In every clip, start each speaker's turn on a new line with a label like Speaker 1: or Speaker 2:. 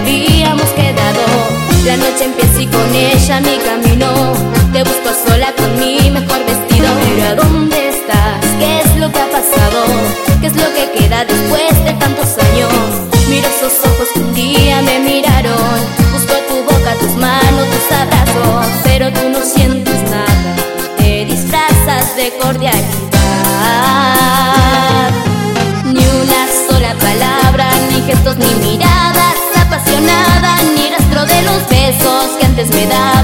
Speaker 1: habíamos quedado. La noche empieza y con ella mi camino. Te busco sola con mi mejor vestido. Pero dónde estás? ¿Qué es lo que ha pasado? ¿Qué es lo que queda después de tantos años? Miro esos ojos que un día me miraron. Busco tu boca, tus manos, tus abrazos. Pero tú no sientes nada. Te disfrazas de cordialidad. Besos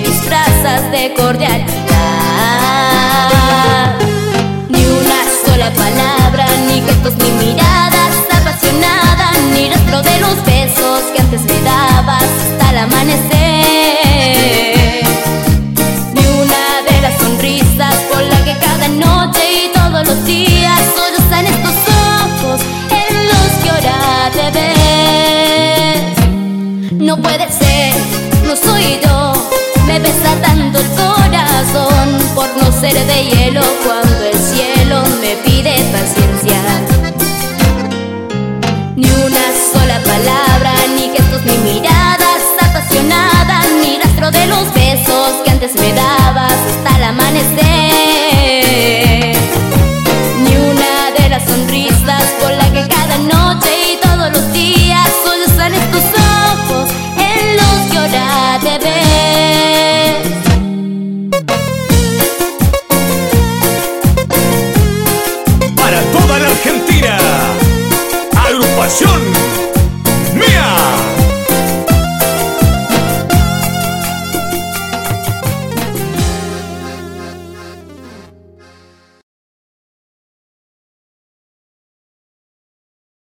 Speaker 1: Disfrazas de cordialidad. Ni una sola palabra, ni gestos, ni miradas apasionadas, ni rastro de los besos que antes me dabas hasta el amanecer. Ni una de las sonrisas por la que cada noche y todos los días sollozan estos ojos en los que ahora te ves. No puede ser, no soy yo, me pesa tanto el corazón por no ser de hielo cuando el cielo me pide paciencia. Ni una sola palabra, ni gestos, ni miradas apasionadas, ni rastro de los besos que antes me dabas hasta el amanecer. Ni una de las sonrisas con la que cada noche